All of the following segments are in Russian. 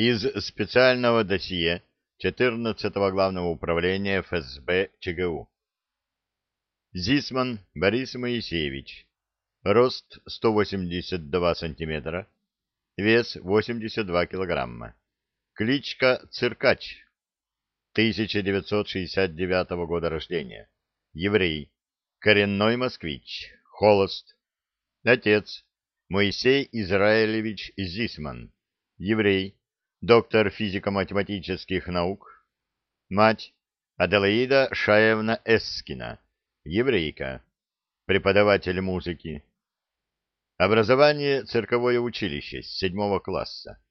Из специального досье 14-го главного управления ФСБ ЧГУ. Зисман Борис Моисеевич. Рост 182 сантиметра. Вес 82 килограмма. Кличка Циркач. 1969 года рождения. Еврей. Коренной москвич. Холост. Отец. Моисей Израилевич Зисман. Еврей. Доктор физико-математических наук. Мать. Аделаида Шаевна Эскина. Еврейка. Преподаватель музыки. Образование цирковое училище седьмого класса.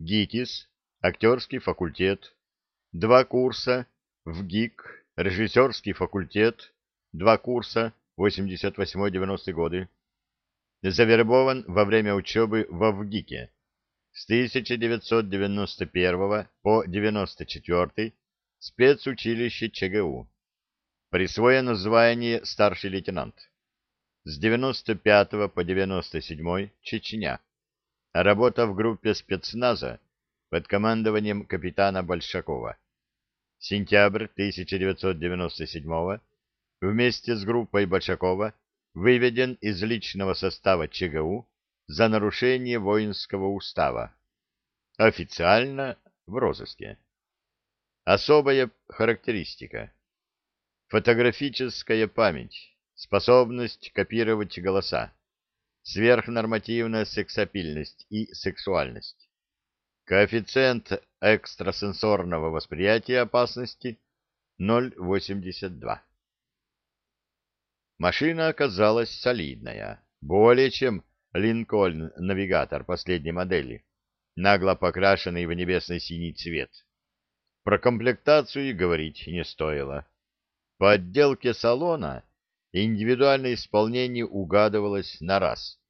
ГИТИС, актерский факультет, два курса в ГИК, режиссерский факультет, два курса, 88-90 годы. Завербован во время учебы во ВГИКе с 1991 по 94 спецучилище ЧГУ. Присвоено звание старший лейтенант. С 95 по 97 Чечня. Работа в группе спецназа под командованием капитана Большакова. Сентябрь 1997 вместе с группой Большакова выведен из личного состава ЧГУ за нарушение воинского устава. Официально в розыске. Особая характеристика. Фотографическая память, способность копировать голоса, сверхнормативная сексапильность и сексуальность. Коэффициент экстрасенсорного восприятия опасности 0,82. Машина оказалась солидная, более чем Линкольн-навигатор последней модели, нагло покрашенный в небесно-синий цвет. Про комплектацию и говорить не стоило. По отделке салона индивидуальное исполнение угадывалось на раз,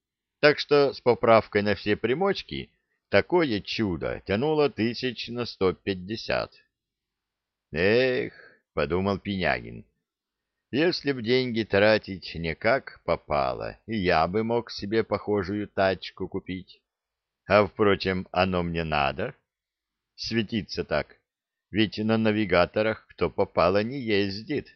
так что с поправкой на все примочки такое чудо тянуло тысяч на сто пятьдесят. «Эх», — подумал Пинягин, — «если б деньги тратить не как попало, я бы мог себе похожую тачку купить. А, впрочем, оно мне надо. Светиться так, ведь на навигаторах кто попало не ездит»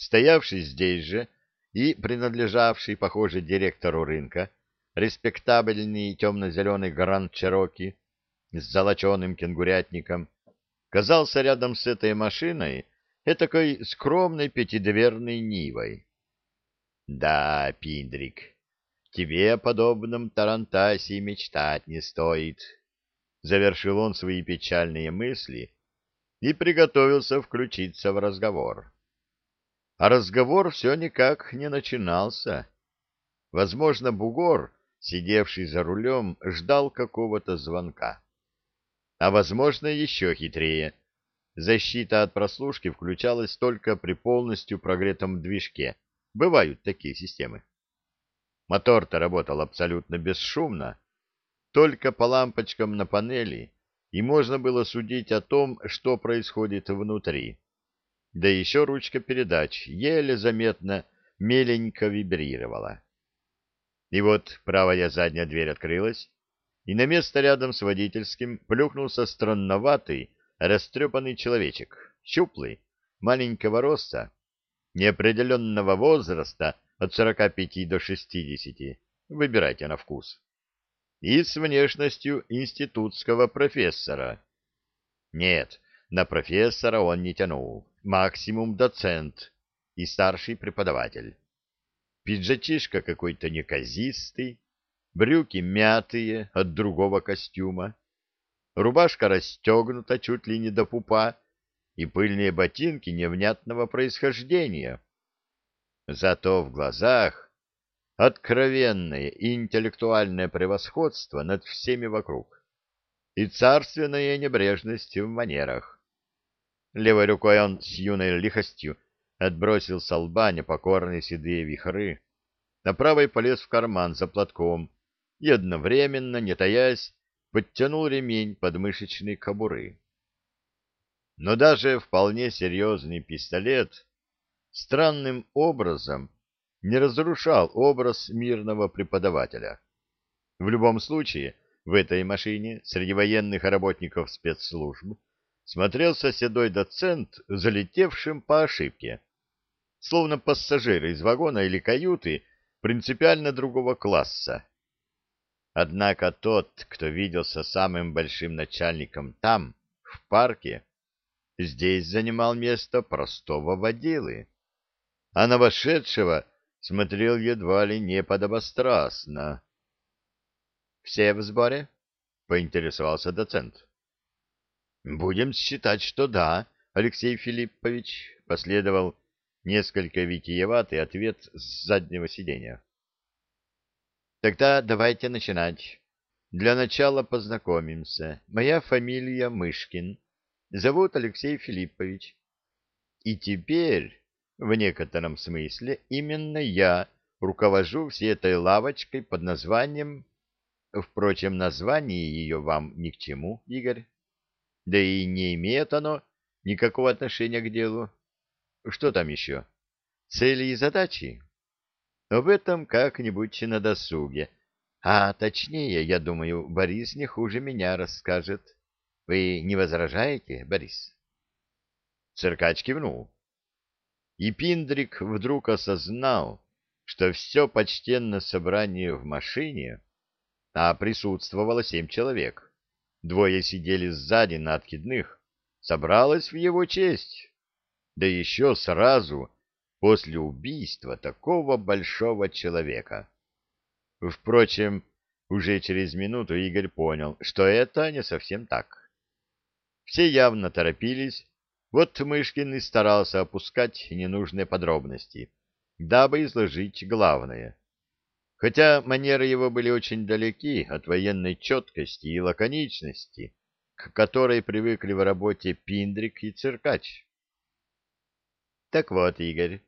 стоявший здесь же и принадлежавший, похоже, директору рынка, респектабельный темно-зеленый гранд Чероки с золоченым кенгурятником, казался рядом с этой машиной этакой скромной пятидверной Нивой. Да, Пиндрик, тебе о подобном Тарантасе мечтать не стоит. Завершил он свои печальные мысли и приготовился включиться в разговор. А разговор все никак не начинался. Возможно, бугор, сидевший за рулем, ждал какого-то звонка. А возможно, еще хитрее. Защита от прослушки включалась только при полностью прогретом движке. Бывают такие системы. Мотор-то работал абсолютно бесшумно. Только по лампочкам на панели, и можно было судить о том, что происходит внутри да еще ручка передач еле заметно меленько вибрировала. И вот правая задняя дверь открылась, и на место рядом с водительским плюхнулся странноватый, растрепанный человечек, щуплый, маленького роста, неопределенного возраста от сорока пяти до шестидесяти, выбирайте на вкус, и с внешностью институтского профессора. Нет, на профессора он не тянул максимум доцент и старший преподаватель. Пиджачишка какой-то неказистый, брюки мятые от другого костюма, рубашка расстегнута чуть ли не до пупа и пыльные ботинки невнятного происхождения. Зато в глазах откровенное интеллектуальное превосходство над всеми вокруг и царственная небрежность в манерах. Левой рукой он с юной лихостью отбросил с лба непокорные седые вихры, на правой полез в карман за платком и одновременно, не таясь, подтянул ремень подмышечной кобуры. Но даже вполне серьезный пистолет странным образом не разрушал образ мирного преподавателя. В любом случае, в этой машине среди военных работников спецслужб смотрелся седой доцент, залетевшим по ошибке, словно пассажир из вагона или каюты принципиально другого класса. Однако тот, кто виделся самым большим начальником там, в парке, здесь занимал место простого водилы, а на вошедшего смотрел едва ли не подобострастно. — Все в сборе? — поинтересовался доцент. — Будем считать, что да, Алексей Филиппович, — последовал несколько витиеватый ответ с заднего сиденья. — Тогда давайте начинать. Для начала познакомимся. Моя фамилия Мышкин. Зовут Алексей Филиппович. И теперь, в некотором смысле, именно я руковожу всей этой лавочкой под названием... Впрочем, название ее вам ни к чему, Игорь. Да и не имеет оно никакого отношения к делу. Что там еще? Цели и задачи? Об этом как-нибудь на досуге. А точнее, я думаю, Борис не хуже меня расскажет. Вы не возражаете, Борис? Циркач кивнул. И Пиндрик вдруг осознал, что все почтенное собрание в машине, а присутствовало семь человек, двое сидели сзади на откидных, собралось в его честь. Да еще сразу после убийства такого большого человека. Впрочем, уже через минуту Игорь понял, что это не совсем так. Все явно торопились, вот Мышкин и старался опускать ненужные подробности, дабы изложить главное. Хотя манеры его были очень далеки от военной четкости и лаконичности, к которой привыкли в работе Пиндрик и Циркач. Так вот, Игорь,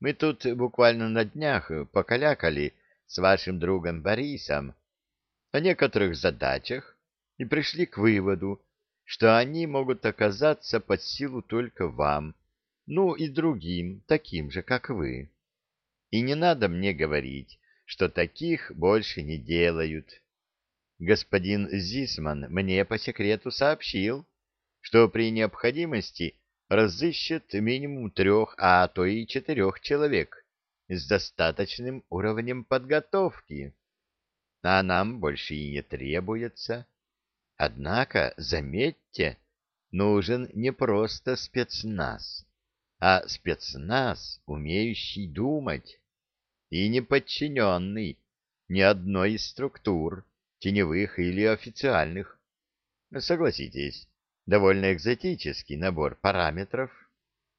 мы тут буквально на днях покалякали с вашим другом Борисом о некоторых задачах и пришли к выводу, что они могут оказаться под силу только вам, ну и другим, таким же, как вы. И не надо мне говорить, что таких больше не делают. Господин Зисман мне по секрету сообщил, что при необходимости разыщет минимум трех, а то и четырех человек с достаточным уровнем подготовки. А нам больше и не требуется. Однако, заметьте, нужен не просто спецназ, а спецназ, умеющий думать и не подчиненный ни одной из структур, теневых или официальных. Согласитесь, довольно экзотический набор параметров.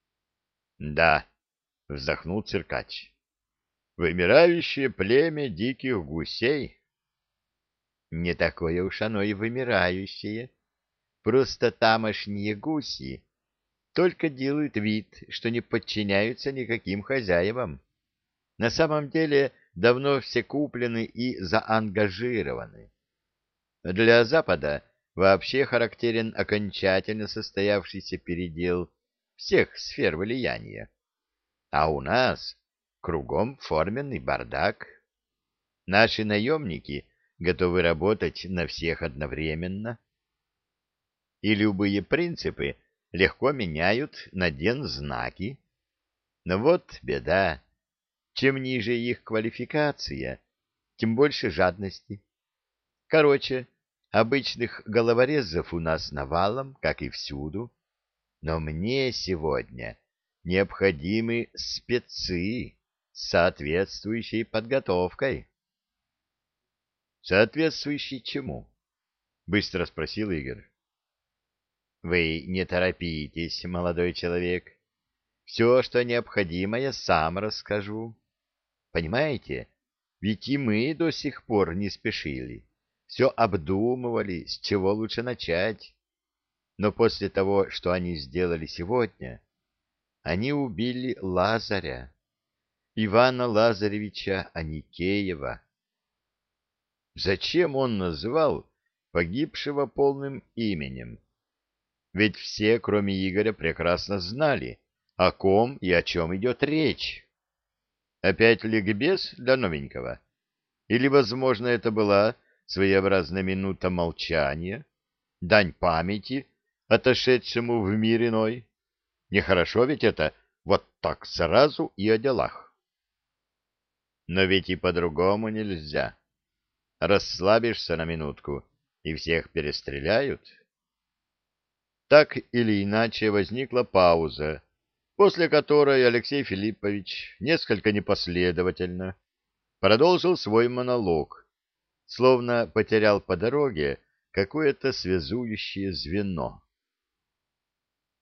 — Да, — вздохнул циркач, — вымирающее племя диких гусей не такое уж оно и вымирающее. Просто тамошние гуси только делают вид, что не подчиняются никаким хозяевам. На самом деле давно все куплены и заангажированы. Для Запада вообще характерен окончательно состоявшийся передел всех сфер влияния. А у нас кругом форменный бардак. Наши наемники готовы работать на всех одновременно. И любые принципы легко меняют на ден знаки. Но вот беда. Чем ниже их квалификация, тем больше жадности. Короче, обычных головорезов у нас навалом, как и всюду. Но мне сегодня необходимы спецы с соответствующей подготовкой. Соответствующий чему? Быстро спросил Игорь. Вы не торопитесь, молодой человек. Все, что необходимо, я сам расскажу. Понимаете, ведь и мы до сих пор не спешили. Все обдумывали, с чего лучше начать. Но после того, что они сделали сегодня, они убили Лазаря, Ивана Лазаревича Аникеева. Зачем он назвал погибшего полным именем? Ведь все, кроме Игоря, прекрасно знали, о ком и о чем идет речь. Опять ликбез для новенького? Или, возможно, это была своеобразная минута молчания, дань памяти отошедшему в мир иной. Нехорошо ведь это вот так сразу и о делах. Но ведь и по-другому нельзя. Расслабишься на минутку, и всех перестреляют. Так или иначе возникла пауза, после которой Алексей Филиппович несколько непоследовательно продолжил свой монолог, словно потерял по дороге какое-то связующее звено.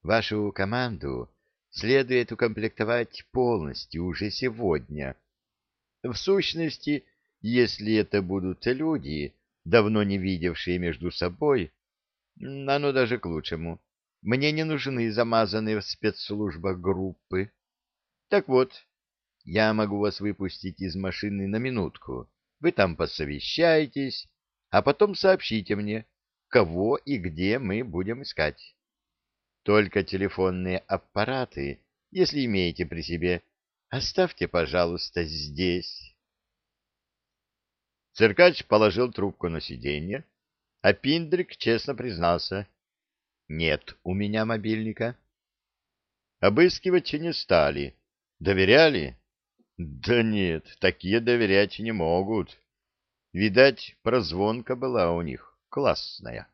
Вашу команду следует укомплектовать полностью уже сегодня. В сущности, если это будут люди, давно не видевшие между собой, оно даже к лучшему. Мне не нужны замазанные в спецслужбах группы. Так вот, я могу вас выпустить из машины на минутку. Вы там посовещаетесь, а потом сообщите мне, кого и где мы будем искать. Только телефонные аппараты, если имеете при себе, оставьте, пожалуйста, здесь. Циркач положил трубку на сиденье, а Пиндрик честно признался. Нет у меня мобильника. Обыскивать не стали. Доверяли? Да нет, такие доверять не могут. Видать, прозвонка была у них классная.